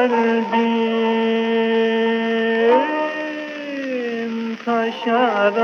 kalbim taşar